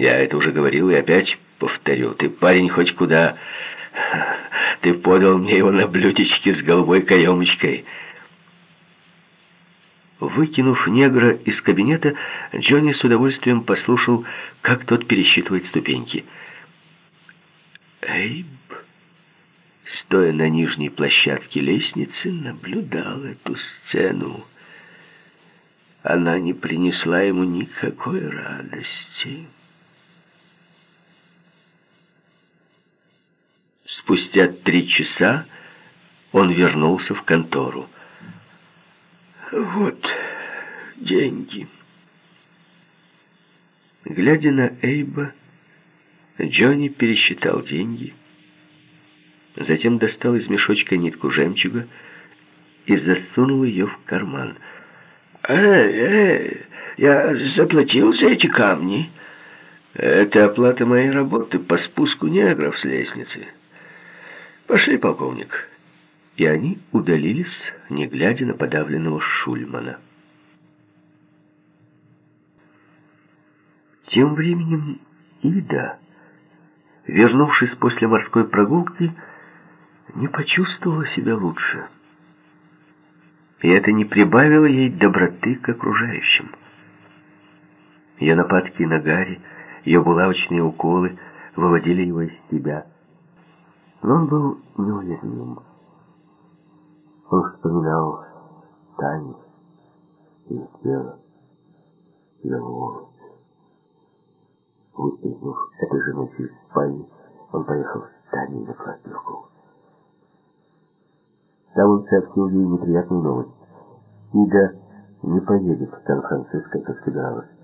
Я это уже говорил и опять повторю. Ты, парень, хоть куда. Ты подал мне его на блюдечке с голубой каемочкой. Выкинув негра из кабинета, Джонни с удовольствием послушал, как тот пересчитывает ступеньки. Эйб, стоя на нижней площадке лестницы, наблюдал эту сцену. Она не принесла ему никакой радости. Спустя три часа он вернулся в контору. «Вот деньги». Глядя на Эйба, Джонни пересчитал деньги, затем достал из мешочка нитку жемчуга и засунул ее в карман. «Эй, эй, я заплатил за эти камни. Это оплата моей работы по спуску негров с лестницы. Пошли, полковник» и они удалились, не глядя на подавленного Шульмана. Тем временем Ида, вернувшись после морской прогулки, не почувствовала себя лучше. И это не прибавило ей доброты к окружающим. Ее нападки на Гарри, ее булавочные уколы выводили его из себя. Но он был неуязвим. Он вспоминал Таню, ее тело, ее волосы. Выпрыгнув этой же ночью из спальни, он поехал с Таней на кладбивку. Там он сообщил ей неприятную новость. Ида не поедет в Сан-Франциско, как собиралась.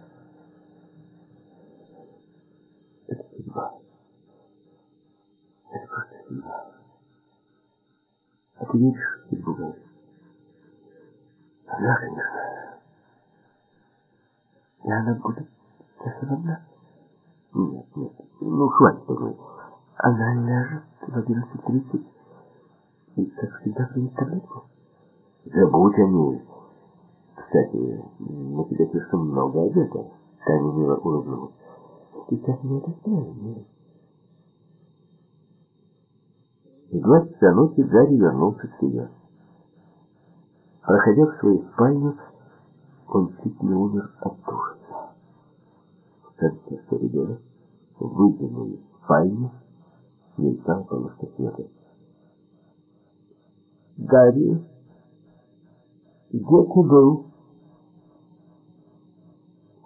Ты веришь в судьбу, Гарри? Да, конечно. И она будет совсем одна? Нет, нет, ну хватит одной. Она ляжет в 11.30 и, как всегда, примет таблетку. Забудь о ней. Кстати, на тебя слишком много одета. Таня мило улыбнулась. Сейчас мне это странно. В часа ночи Гарри вернулся к себе. Проходя в свою спальню, он чуть не умер от ужаса. В конце коридора, выглянув из спальни, мелькал полоска света. «Гарри, где ты был?»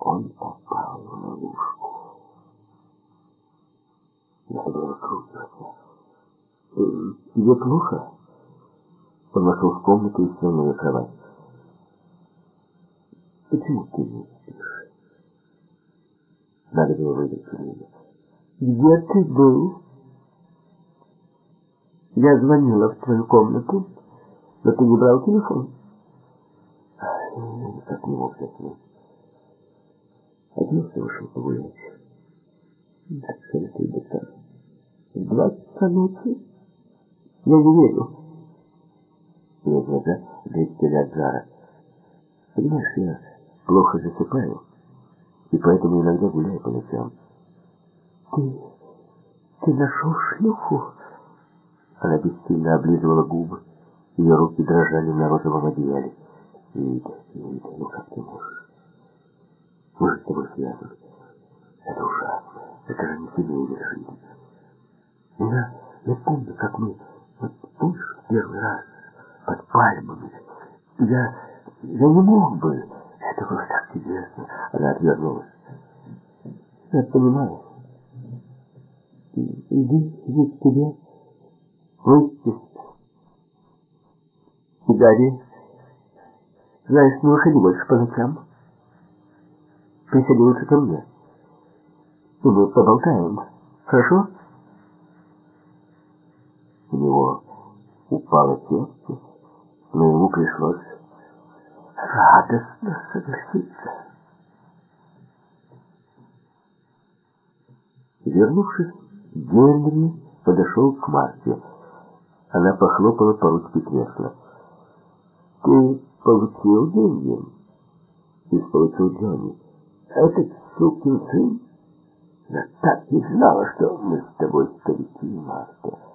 Он попал в ловушку. Надо было крутиться. «Тебе плохо?» Он вошел в комнату и сел на ее кровать. «Почему ты не спишь?» Надо было выйти время. «Где ты был?» «Я звонила в твою комнату, но ты не брал телефон». Я никак не мог заснуть. Оделся, вышел погулять. Так советует доктор. В два часа ночи я не верю. Ее глаза блестели от жара. Понимаешь, я плохо засыпаю, и поэтому иногда гуляю по ночам. Ты... ты нашел шлюху? Она бессильно облизывала губы. Ее руки дрожали на розовом одеяле. Вита, Вита, ну как ты можешь? Мы с тобой связаны. Это ужасно. Это же не семейная жизнь. Я, я помню, как мы помнишь, первый раз под пальмами. Я, я не мог бы. Это было так чудесно. Она отвернулась. Я понимаю. Иди, иди к тебе. Выйти. Гарри, знаешь, не выходи больше по ночам. Лучше ко мне. И мы поболтаем. Хорошо? Него упало сердце, но ему пришлось радостно согласиться. Вернувшись, Генри подошел к Марте. Она похлопала по ручке кресла. «Ты получил деньги?» «Их получил Джонни». «Этот сукин сын Я так и знала, что мы с тобой старики, Марта.